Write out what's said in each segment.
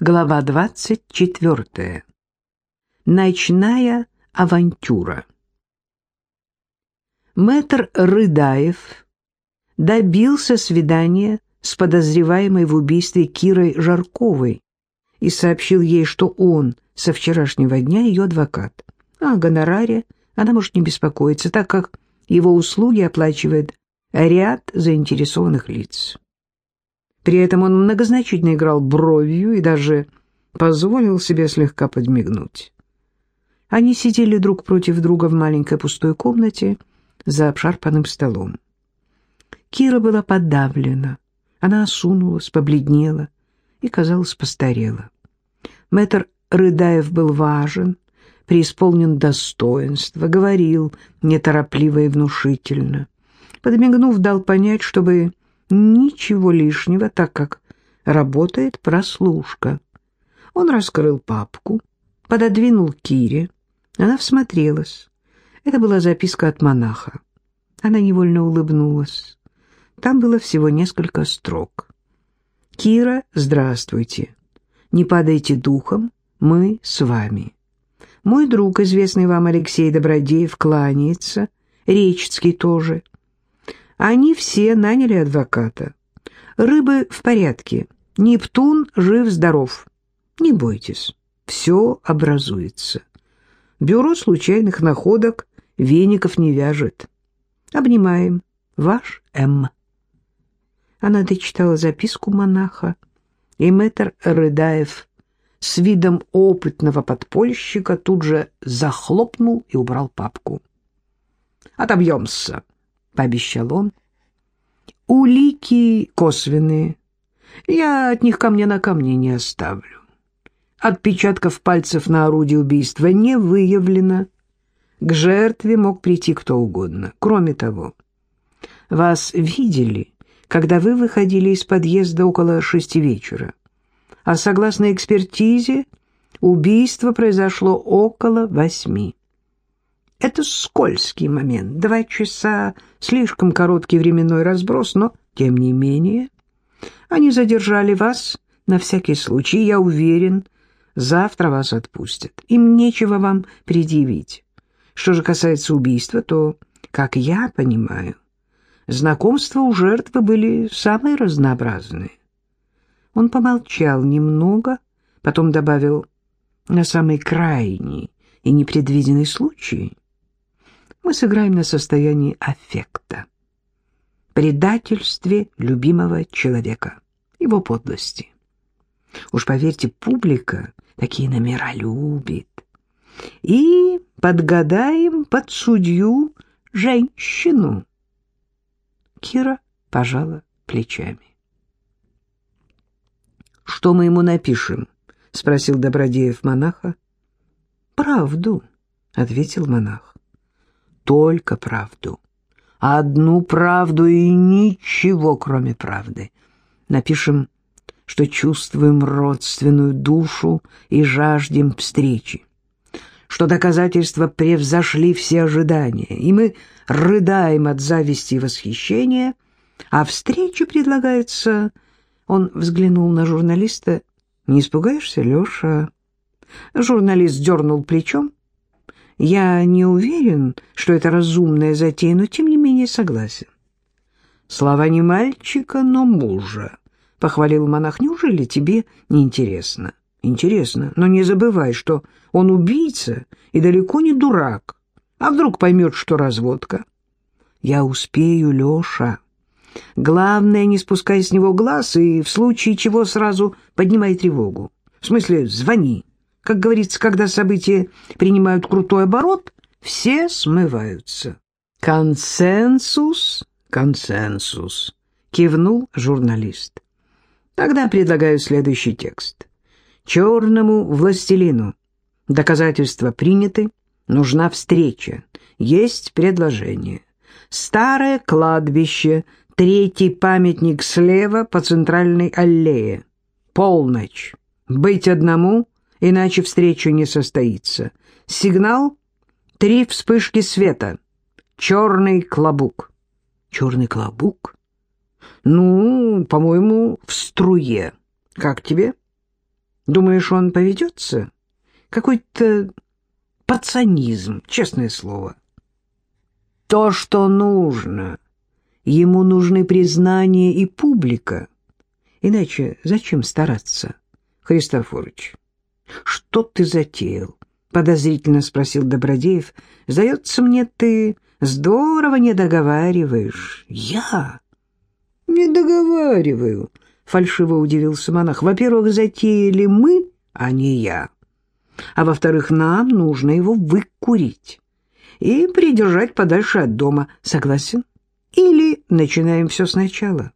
Глава 24. Ночная авантюра. Мэтр Рыдаев добился свидания с подозреваемой в убийстве Кирой Жарковой и сообщил ей, что он со вчерашнего дня ее адвокат. А о гонораре она может не беспокоиться, так как его услуги оплачивает ряд заинтересованных лиц. При этом он многозначительно играл бровью и даже позволил себе слегка подмигнуть. Они сидели друг против друга в маленькой пустой комнате за обшарпанным столом. Кира была подавлена, она осунулась, побледнела и, казалось, постарела. Мэтр Рыдаев был важен, преисполнен достоинства, говорил неторопливо и внушительно. Подмигнув, дал понять, чтобы ничего лишнего, так как работает прослушка. Он раскрыл папку, пододвинул Кире. Она всмотрелась. Это была записка от монаха. Она невольно улыбнулась. Там было всего несколько строк. «Кира, здравствуйте. Не падайте духом, мы с вами. Мой друг, известный вам Алексей Добродеев, кланяется, Речицкий тоже. Они все наняли адвоката. Рыбы в порядке. Нептун жив-здоров. Не бойтесь, все образуется. Бюро случайных находок веников не вяжет. Обнимаем. Ваш М. Она дочитала записку монаха, и мэтр Рыдаев с видом опытного подпольщика тут же захлопнул и убрал папку. «Отобьемся», — пообещал он. «Улики косвенные. Я от них камня на камне не оставлю. Отпечатков пальцев на орудие убийства не выявлено. К жертве мог прийти кто угодно. Кроме того, вас видели, когда вы выходили из подъезда около шести вечера. А согласно экспертизе, убийство произошло около восьми. Это скользкий момент. Два часа — слишком короткий временной разброс, но, тем не менее, они задержали вас на всякий случай. Я уверен, завтра вас отпустят. Им нечего вам предъявить. Что же касается убийства, то, как я понимаю, знакомства у жертвы были самые разнообразные. Он помолчал немного, потом добавил «на самый крайний и непредвиденный случай» мы сыграем на состоянии аффекта, предательстве любимого человека, его подлости. Уж поверьте, публика такие номера любит. И подгадаем под судью женщину. Кира пожала плечами. «Что мы ему напишем?» — спросил Добродеев монаха. «Правду», — ответил монах только правду. Одну правду и ничего, кроме правды. Напишем, что чувствуем родственную душу и жаждем встречи, что доказательства превзошли все ожидания, и мы рыдаем от зависти и восхищения, а встреча предлагается... Он взглянул на журналиста. «Не испугаешься, Леша?» Журналист дернул плечом. Я не уверен, что это разумная затея, но тем не менее согласен. Слова не мальчика, но мужа, — похвалил монах. Неужели тебе не интересно? Интересно, но не забывай, что он убийца и далеко не дурак. А вдруг поймет, что разводка? Я успею, Леша. Главное, не спускай с него глаз и в случае чего сразу поднимай тревогу. В смысле, звони. Как говорится, когда события принимают крутой оборот, все смываются. «Консенсус, консенсус», — кивнул журналист. «Тогда предлагаю следующий текст. Черному властелину. Доказательства приняты, нужна встреча, есть предложение. Старое кладбище, третий памятник слева по центральной аллее. Полночь. Быть одному — иначе встреча не состоится. Сигнал — три вспышки света. Черный клобук. Черный клобук? Ну, по-моему, в струе. Как тебе? Думаешь, он поведется? Какой-то пацанизм, честное слово. То, что нужно. Ему нужны признание и публика. Иначе зачем стараться, Христофорович? Что ты затеял? Подозрительно спросил Добродеев. Сдается мне, ты здорово не договариваешь. Я не договариваю, фальшиво удивился монах. Во-первых, затеяли мы, а не я. А во-вторых, нам нужно его выкурить и придержать подальше от дома. Согласен? Или начинаем все сначала?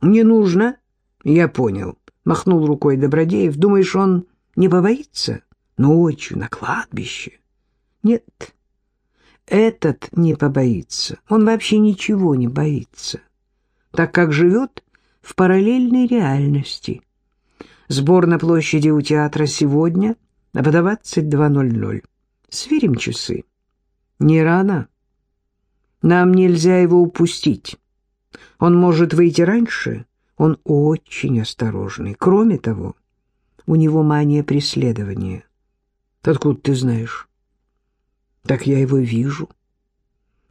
Не нужно. Я понял. Махнул рукой Добродеев. Думаешь, он не побоится? Ночью на кладбище? Нет, этот не побоится. Он вообще ничего не боится, так как живет в параллельной реальности. Сбор на площади у театра сегодня в 22.00. Сверим часы. Не рано. Нам нельзя его упустить. Он может выйти раньше. Он очень осторожный. Кроме того, у него мания преследования. Откуда ты знаешь? Так я его вижу.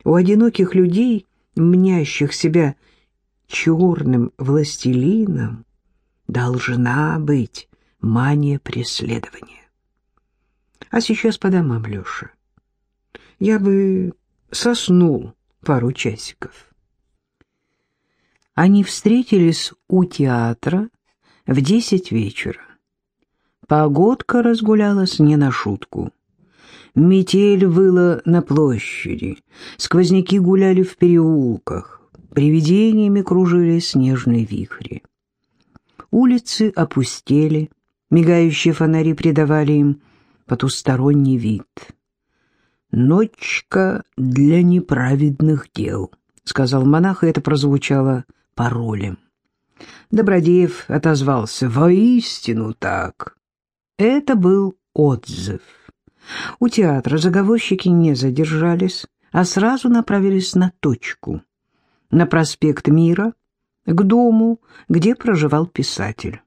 У одиноких людей, мнящих себя черным властелином, должна быть мания преследования. А сейчас по домам, Леша. Я бы соснул пару часиков. Они встретились у театра в десять вечера. Погодка разгулялась не на шутку. Метель выла на площади, сквозняки гуляли в переулках, привидениями кружили снежные вихри. Улицы опустели, мигающие фонари придавали им потусторонний вид. «Ночка для неправедных дел», — сказал монах, и это прозвучало паролем. Добродеев отозвался «Воистину так». Это был отзыв. У театра заговорщики не задержались, а сразу направились на точку, на проспект Мира, к дому, где проживал писатель.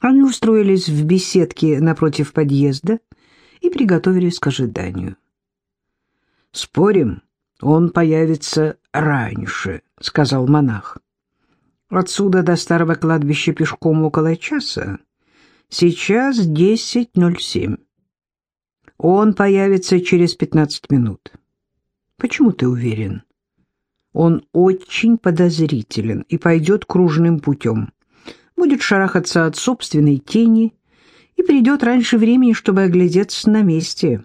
Они устроились в беседке напротив подъезда и приготовились к ожиданию. «Спорим, он появится раньше», — сказал монах. «Отсюда до старого кладбища пешком около часа. Сейчас десять ноль семь. Он появится через пятнадцать минут. Почему ты уверен? Он очень подозрителен и пойдет кружным путем. Будет шарахаться от собственной тени и придет раньше времени, чтобы оглядеться на месте.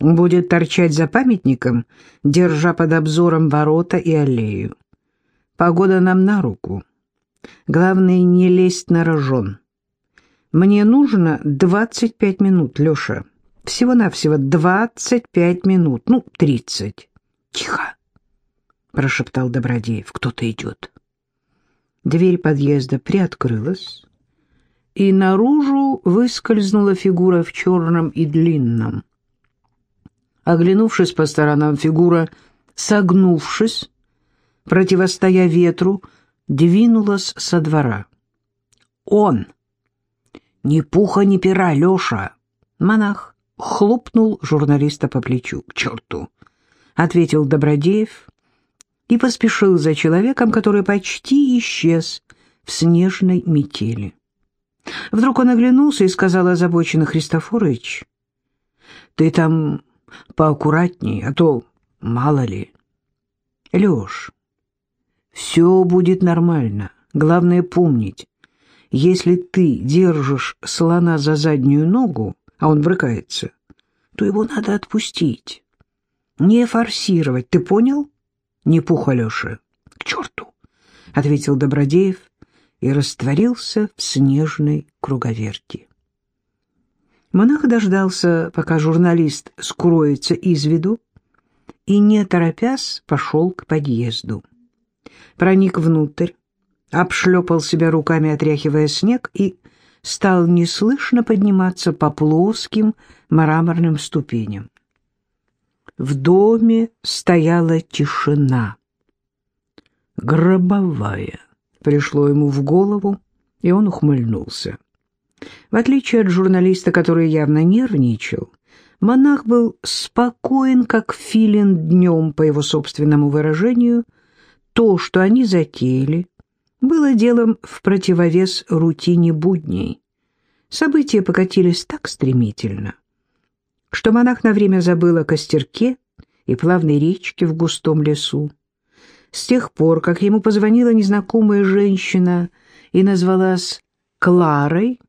Будет торчать за памятником, держа под обзором ворота и аллею. Погода нам на руку. Главное, не лезть на рожон. Мне нужно двадцать пять минут, Леша. Всего-навсего двадцать пять минут, ну, тридцать. Тихо, прошептал Добродеев. Кто-то идет. Дверь подъезда приоткрылась, и наружу выскользнула фигура в черном и длинном. Оглянувшись по сторонам, фигура, согнувшись, противостоя ветру, двинулась со двора. «Он!» «Ни пуха, ни пера, Леша!» Монах хлопнул журналиста по плечу. «К черту!» — ответил Добродеев и поспешил за человеком, который почти исчез в снежной метели. Вдруг он оглянулся и сказал озабоченно Христофорович, «Ты там поаккуратней, а то мало ли». «Леш, все будет нормально. Главное помнить, если ты держишь слона за заднюю ногу, а он брыкается, то его надо отпустить. Не форсировать, ты понял? Не пух, Алеша. К черту, — ответил Добродеев и растворился в снежной круговерти. Монах дождался, пока журналист скроется из виду, и, не торопясь, пошел к подъезду. Проник внутрь, обшлепал себя руками, отряхивая снег, и стал неслышно подниматься по плоским мраморным ступеням. В доме стояла тишина. Гробовая пришло ему в голову, и он ухмыльнулся. В отличие от журналиста, который явно нервничал, монах был спокоен, как филин днем, по его собственному выражению. То, что они затеяли, было делом в противовес рутине будней. События покатились так стремительно, что монах на время забыл о костерке и плавной речке в густом лесу. С тех пор, как ему позвонила незнакомая женщина и назвалась Кларой,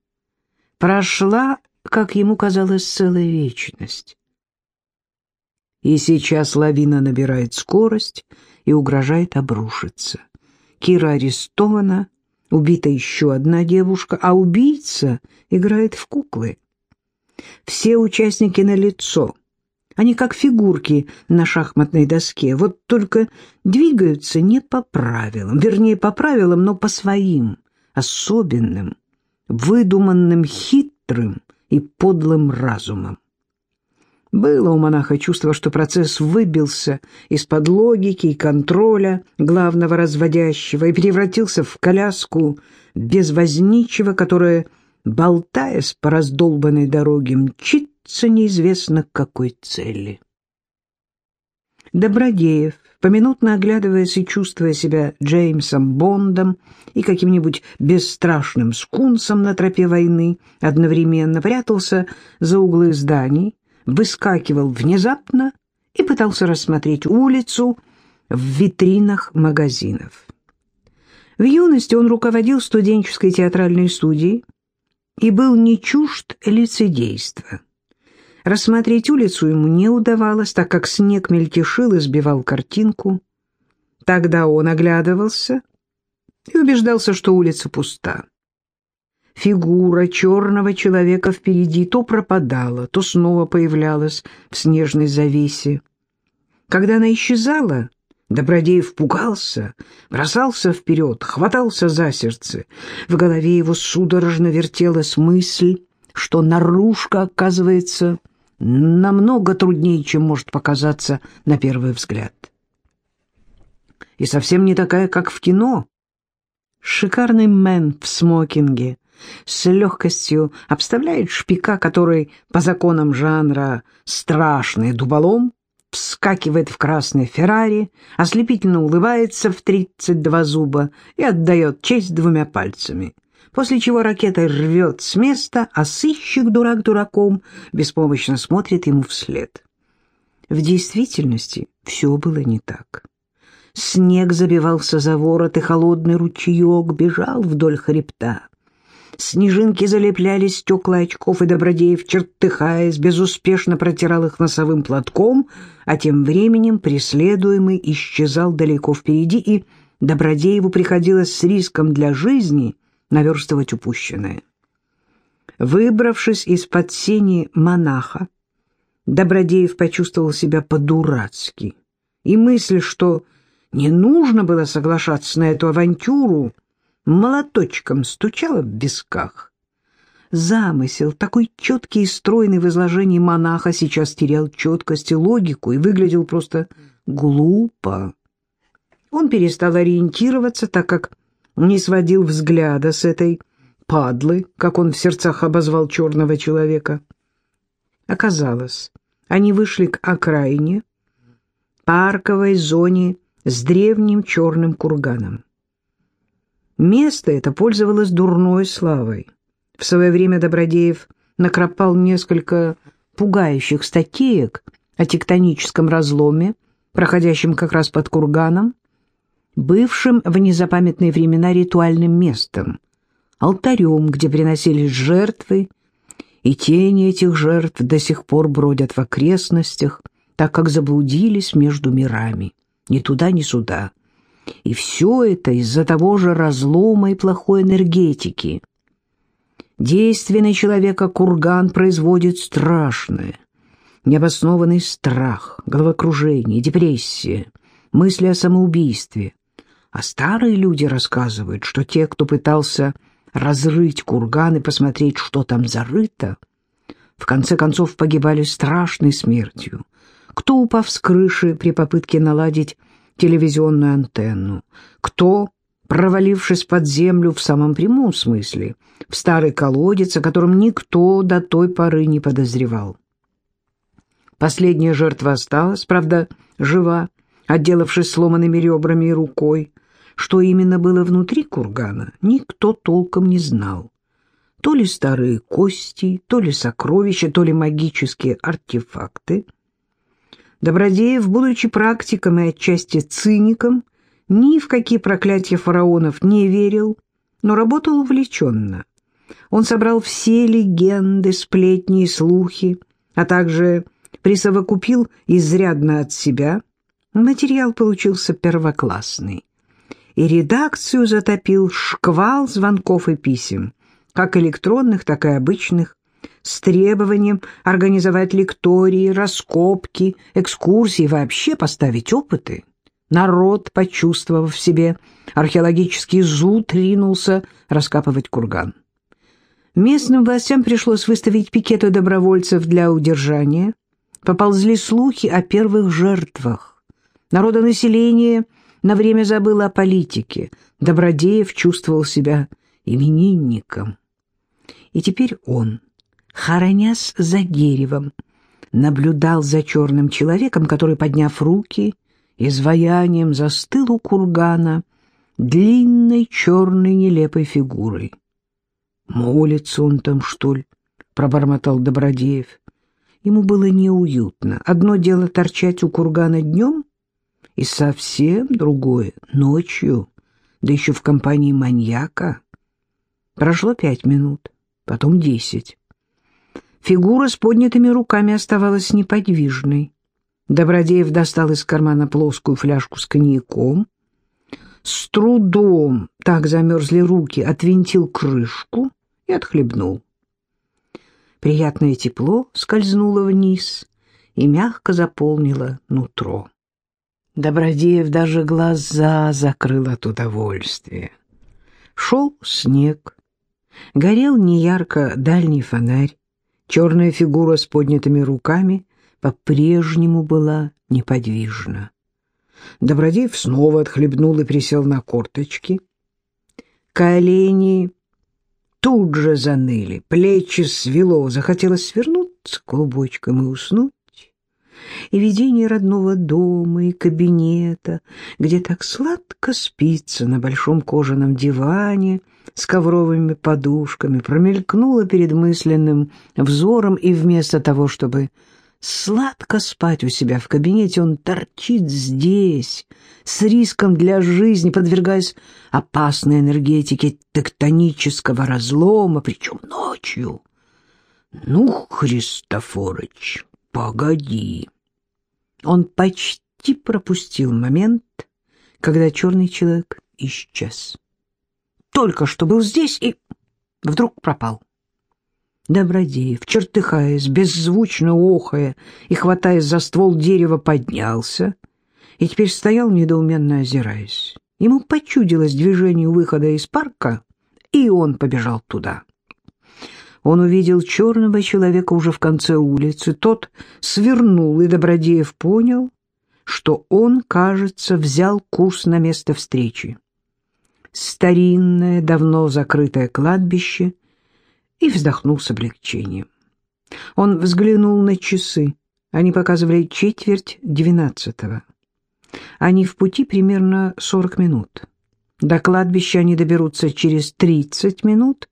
прошла, как ему казалось, целая вечность. И сейчас лавина набирает скорость и угрожает обрушиться. Кира арестована, убита еще одна девушка, а убийца играет в куклы. Все участники на лицо. Они как фигурки на шахматной доске, вот только двигаются не по правилам, вернее, по правилам, но по своим, особенным, выдуманным хитрым и подлым разумом. Было у монаха чувство, что процесс выбился из-под логики и контроля главного разводящего и превратился в коляску без возничего, которая, болтаясь по раздолбанной дороге, мчится неизвестно к какой цели. Добродеев, поминутно оглядываясь и чувствуя себя Джеймсом Бондом и каким-нибудь бесстрашным скунсом на тропе войны, одновременно прятался за углы зданий, выскакивал внезапно и пытался рассмотреть улицу в витринах магазинов. В юности он руководил студенческой театральной студией и был не чужд лицедейства. Рассмотреть улицу ему не удавалось, так как снег мельтешил и сбивал картинку. Тогда он оглядывался и убеждался, что улица пуста. Фигура черного человека впереди то пропадала, то снова появлялась в снежной завесе. Когда она исчезала, Добродеев пугался, бросался вперед, хватался за сердце. В голове его судорожно вертелась мысль, что наружка, оказывается, намного труднее, чем может показаться на первый взгляд. И совсем не такая, как в кино. Шикарный мэн в смокинге с легкостью обставляет шпика, который по законам жанра страшный дуболом, вскакивает в красный Феррари, ослепительно улыбается в тридцать два зуба и отдает честь двумя пальцами — после чего ракета рвет с места, а сыщик дурак дураком беспомощно смотрит ему вслед. В действительности все было не так. Снег забивался за ворот, и холодный ручеек бежал вдоль хребта. Снежинки залепляли стекла очков, и Добродеев, чертыхаясь, безуспешно протирал их носовым платком, а тем временем преследуемый исчезал далеко впереди, и Добродееву приходилось с риском для жизни — наверстывать упущенное. Выбравшись из-под сени монаха, Добродеев почувствовал себя по-дурацки, и мысль, что не нужно было соглашаться на эту авантюру, молоточком стучала в висках. Замысел, такой четкий и стройный в изложении монаха, сейчас терял четкость и логику и выглядел просто глупо. Он перестал ориентироваться, так как не сводил взгляда с этой падлы, как он в сердцах обозвал черного человека. Оказалось, они вышли к окраине, парковой зоне с древним черным курганом. Место это пользовалось дурной славой. В свое время Добродеев накропал несколько пугающих статеек о тектоническом разломе, проходящем как раз под курганом, бывшим в незапамятные времена ритуальным местом, алтарем, где приносились жертвы, и тени этих жертв до сих пор бродят в окрестностях, так как заблудились между мирами, ни туда, ни сюда. И все это из-за того же разлома и плохой энергетики. Действенный человека курган производит страшное, необоснованный страх, головокружение, депрессия, мысли о самоубийстве, а старые люди рассказывают, что те, кто пытался разрыть курган и посмотреть, что там зарыто, в конце концов погибали страшной смертью. Кто, упав с крыши при попытке наладить телевизионную антенну, кто провалившись под землю в самом прямом смысле, в старый колодец, о котором никто до той поры не подозревал. Последняя жертва осталась, правда, жива, отделавшись сломанными ребрами и рукой. Что именно было внутри кургана, никто толком не знал. То ли старые кости, то ли сокровища, то ли магические артефакты. Добродеев, будучи практиком и отчасти циником, ни в какие проклятия фараонов не верил, но работал увлеченно. Он собрал все легенды, сплетни и слухи, а также присовокупил изрядно от себя. Материал получился первоклассный. И редакцию затопил шквал звонков и писем, как электронных, так и обычных, с требованием организовать лектории, раскопки, экскурсии, вообще поставить опыты. Народ, почувствовав в себе археологический зуд, ринулся раскапывать курган. Местным властям пришлось выставить пикеты добровольцев для удержания. Поползли слухи о первых жертвах. Народонаселение на время забыло о политике. Добродеев чувствовал себя именинником. И теперь он, хоронясь за деревом, наблюдал за черным человеком, который, подняв руки, изваянием застыл у кургана длинной черной нелепой фигурой. «Молится он там, что ли?» — пробормотал Добродеев. Ему было неуютно. Одно дело торчать у кургана днем, и совсем другое — ночью, да еще в компании маньяка. Прошло пять минут, потом десять. Фигура с поднятыми руками оставалась неподвижной. Добродеев достал из кармана плоскую фляжку с коньяком, с трудом, так замерзли руки, отвинтил крышку и отхлебнул. Приятное тепло скользнуло вниз и мягко заполнило нутро. Добродеев даже глаза закрыл от удовольствия. Шел снег, горел неярко дальний фонарь, черная фигура с поднятыми руками по-прежнему была неподвижна. Добродеев снова отхлебнул и присел на корточки. Колени тут же заныли, плечи свело, захотелось свернуться клубочком и уснуть. И видение родного дома и кабинета, где так сладко спится на большом кожаном диване с ковровыми подушками, промелькнуло перед мысленным взором, и вместо того, чтобы сладко спать у себя в кабинете, он торчит здесь, с риском для жизни, подвергаясь опасной энергетике тектонического разлома, причем ночью. Ну, Христофорыч, погоди. Он почти пропустил момент, когда черный человек исчез. Только что был здесь и вдруг пропал. Добродеев, чертыхаясь, беззвучно охая и хватаясь за ствол дерева, поднялся и теперь стоял, недоуменно озираясь. Ему почудилось движение выхода из парка, и он побежал туда. Он увидел черного человека уже в конце улицы. Тот свернул, и Добродеев понял, что он, кажется, взял курс на место встречи. Старинное, давно закрытое кладбище — и вздохнул с облегчением. Он взглянул на часы. Они показывали четверть двенадцатого. Они в пути примерно сорок минут. До кладбища они доберутся через тридцать минут,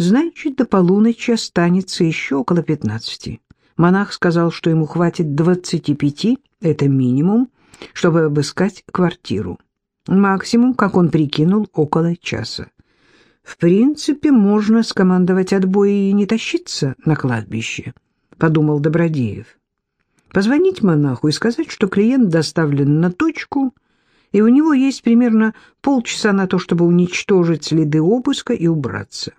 значит, до полуночи останется еще около пятнадцати. Монах сказал, что ему хватит двадцати пяти, это минимум, чтобы обыскать квартиру. Максимум, как он прикинул, около часа. В принципе, можно скомандовать отбой и не тащиться на кладбище, подумал Добродеев. Позвонить монаху и сказать, что клиент доставлен на точку, и у него есть примерно полчаса на то, чтобы уничтожить следы обыска и убраться.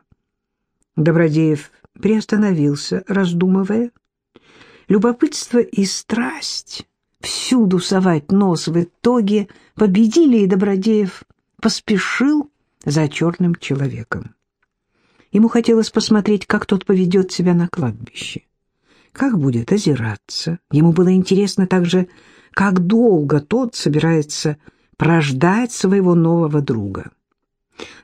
Добродеев приостановился, раздумывая. Любопытство и страсть всюду совать нос в итоге победили, и Добродеев поспешил за черным человеком. Ему хотелось посмотреть, как тот поведет себя на кладбище, как будет озираться. Ему было интересно также, как долго тот собирается прождать своего нового друга.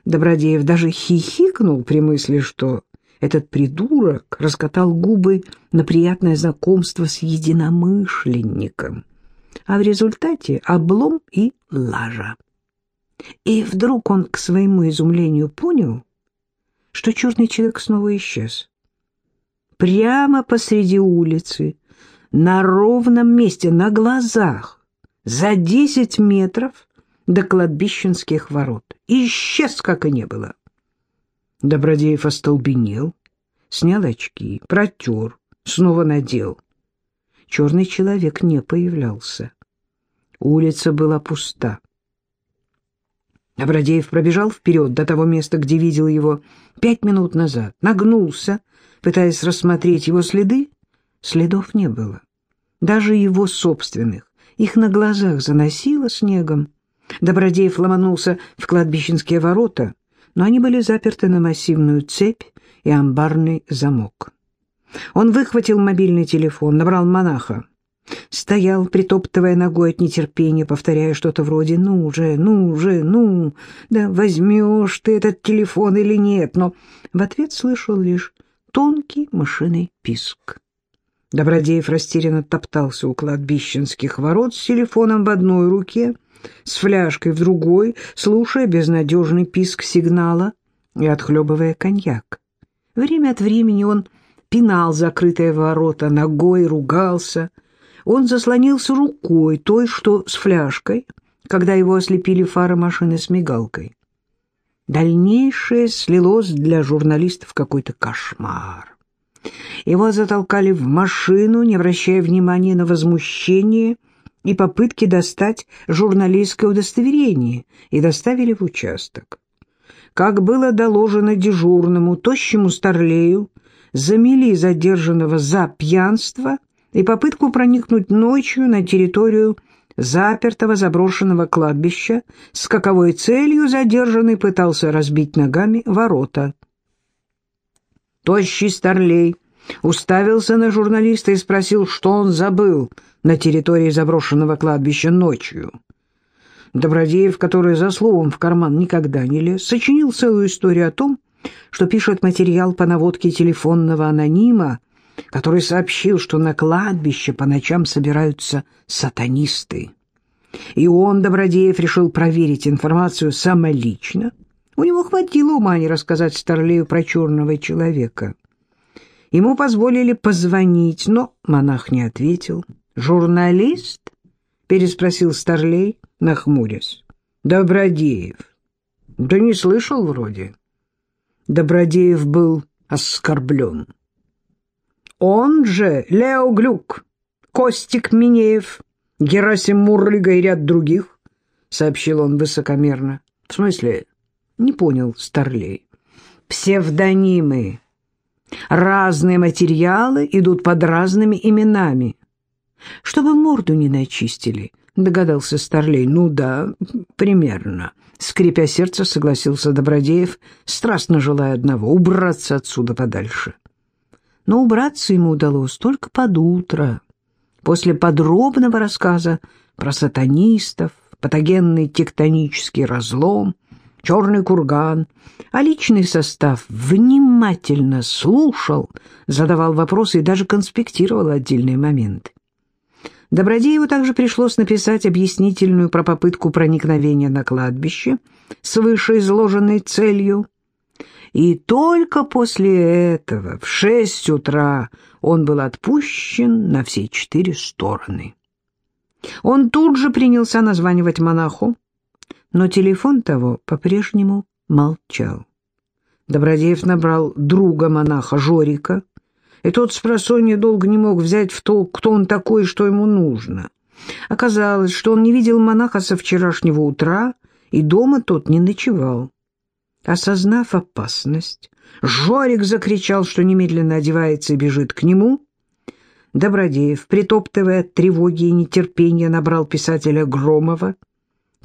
Добродеев даже хихикнул при мысли, что этот придурок раскатал губы на приятное знакомство с единомышленником, а в результате облом и лажа. И вдруг он, к своему изумлению, понял, что черный человек снова исчез. Прямо посреди улицы, на ровном месте, на глазах, за десять метров до кладбищенских ворот. Исчез, как и не было. Добродеев остолбенел, снял очки, протер, снова надел. Черный человек не появлялся. Улица была пуста. Добродеев пробежал вперед до того места, где видел его пять минут назад, нагнулся, пытаясь рассмотреть его следы. Следов не было. Даже его собственных. Их на глазах заносило снегом. Добродеев ломанулся в кладбищенские ворота, но они были заперты на массивную цепь и амбарный замок. Он выхватил мобильный телефон, набрал монаха. Стоял, притоптывая ногой от нетерпения, повторяя что-то вроде «ну же, ну же, ну, да возьмешь ты этот телефон или нет», но в ответ слышал лишь тонкий мышиный писк. Добродеев растерянно топтался у кладбищенских ворот с телефоном в одной руке — с фляжкой в другой, слушая безнадежный писк сигнала и отхлебывая коньяк. Время от времени он пинал закрытые ворота ногой, ругался. Он заслонился рукой, той, что с фляжкой, когда его ослепили фары машины с мигалкой. Дальнейшее слилось для журналистов какой-то кошмар. Его затолкали в машину, не обращая внимания на возмущение и попытки достать журналистское удостоверение и доставили в участок. Как было доложено дежурному, тощему старлею, замели задержанного за пьянство и попытку проникнуть ночью на территорию запертого заброшенного кладбища, с каковой целью задержанный пытался разбить ногами ворота. Тощий старлей уставился на журналиста и спросил, что он забыл на территории заброшенного кладбища ночью. Добродеев, который за словом в карман никогда не лез, сочинил целую историю о том, что пишет материал по наводке телефонного анонима, который сообщил, что на кладбище по ночам собираются сатанисты. И он, Добродеев, решил проверить информацию самолично. У него хватило ума не рассказать Старлею про черного человека. Ему позволили позвонить, но монах не ответил. «Журналист?» — переспросил Старлей, нахмурясь. «Добродеев». «Да не слышал вроде». Добродеев был оскорблен. «Он же Лео Глюк, Костик Минеев, Герасим Мурлига и ряд других», — сообщил он высокомерно. «В смысле?» — не понял Старлей. «Псевдонимы. Разные материалы идут под разными именами. Чтобы морду не начистили, догадался Старлей. Ну да, примерно. Скрипя сердце, согласился Добродеев, страстно желая одного — убраться отсюда подальше. Но убраться ему удалось только под утро, после подробного рассказа про сатанистов, патогенный тектонический разлом, черный курган, а личный состав внимательно слушал, задавал вопросы и даже конспектировал отдельные моменты. Добродееву также пришлось написать объяснительную про попытку проникновения на кладбище с вышеизложенной целью. И только после этого в шесть утра он был отпущен на все четыре стороны. Он тут же принялся названивать монаху, но телефон того по-прежнему молчал. Добродеев набрал друга монаха Жорика, и тот с просонья долго не мог взять в толк, кто он такой и что ему нужно. Оказалось, что он не видел монаха со вчерашнего утра, и дома тот не ночевал. Осознав опасность, Жорик закричал, что немедленно одевается и бежит к нему. Добродеев, притоптывая от тревоги и нетерпения, набрал писателя Громова.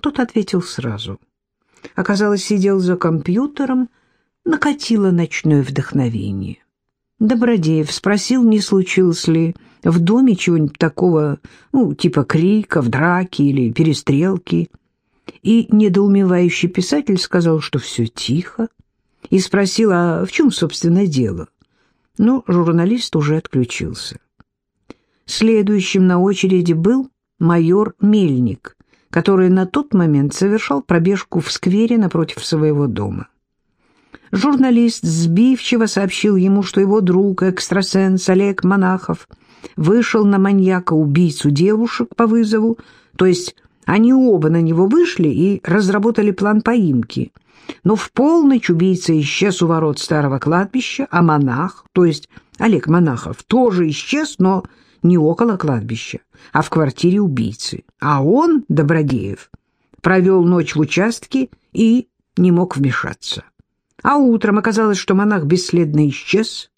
Тот ответил сразу. Оказалось, сидел за компьютером, накатило ночное вдохновение. Добродеев спросил, не случилось ли в доме чего-нибудь такого, ну, типа криков, драки или перестрелки. и недоумевающий писатель сказал, что все тихо, и спросил, а в чем, собственно, дело. Но журналист уже отключился. Следующим на очереди был майор Мельник, который на тот момент совершал пробежку в сквере напротив своего дома. Журналист сбивчиво сообщил ему, что его друг, экстрасенс Олег Монахов, вышел на маньяка-убийцу девушек по вызову, то есть они оба на него вышли и разработали план поимки. Но в полночь убийца исчез у ворот старого кладбища, а монах, то есть Олег Монахов, тоже исчез, но не около кладбища, а в квартире убийцы. А он, Добродеев, провел ночь в участке и не мог вмешаться. А утром оказалось, что монах бесследно исчез.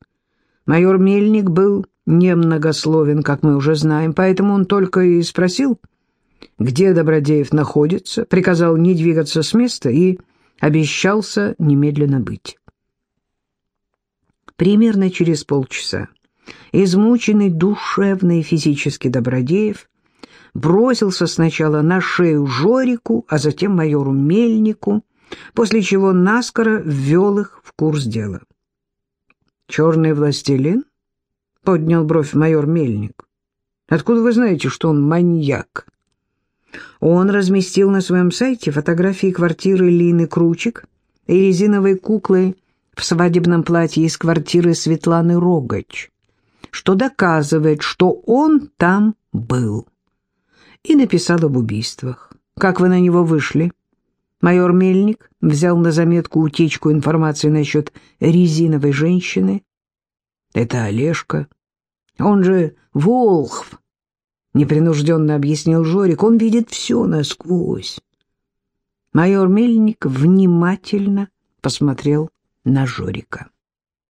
Майор Мельник был немногословен, как мы уже знаем, поэтому он только и спросил, где Добродеев находится, приказал не двигаться с места и обещался немедленно быть. Примерно через полчаса измученный душевно и физически Добродеев бросился сначала на шею Жорику, а затем майору Мельнику, после чего наскоро ввел их в курс дела. «Черный властелин?» — поднял бровь майор Мельник. «Откуда вы знаете, что он маньяк?» Он разместил на своем сайте фотографии квартиры Лины Кручик и резиновой куклы в свадебном платье из квартиры Светланы Рогач, что доказывает, что он там был. И написал об убийствах. Как вы на него вышли? Майор Мельник взял на заметку утечку информации насчет резиновой женщины. Это Олежка. Он же Волхв, непринужденно объяснил Жорик. Он видит все насквозь. Майор Мельник внимательно посмотрел на Жорика.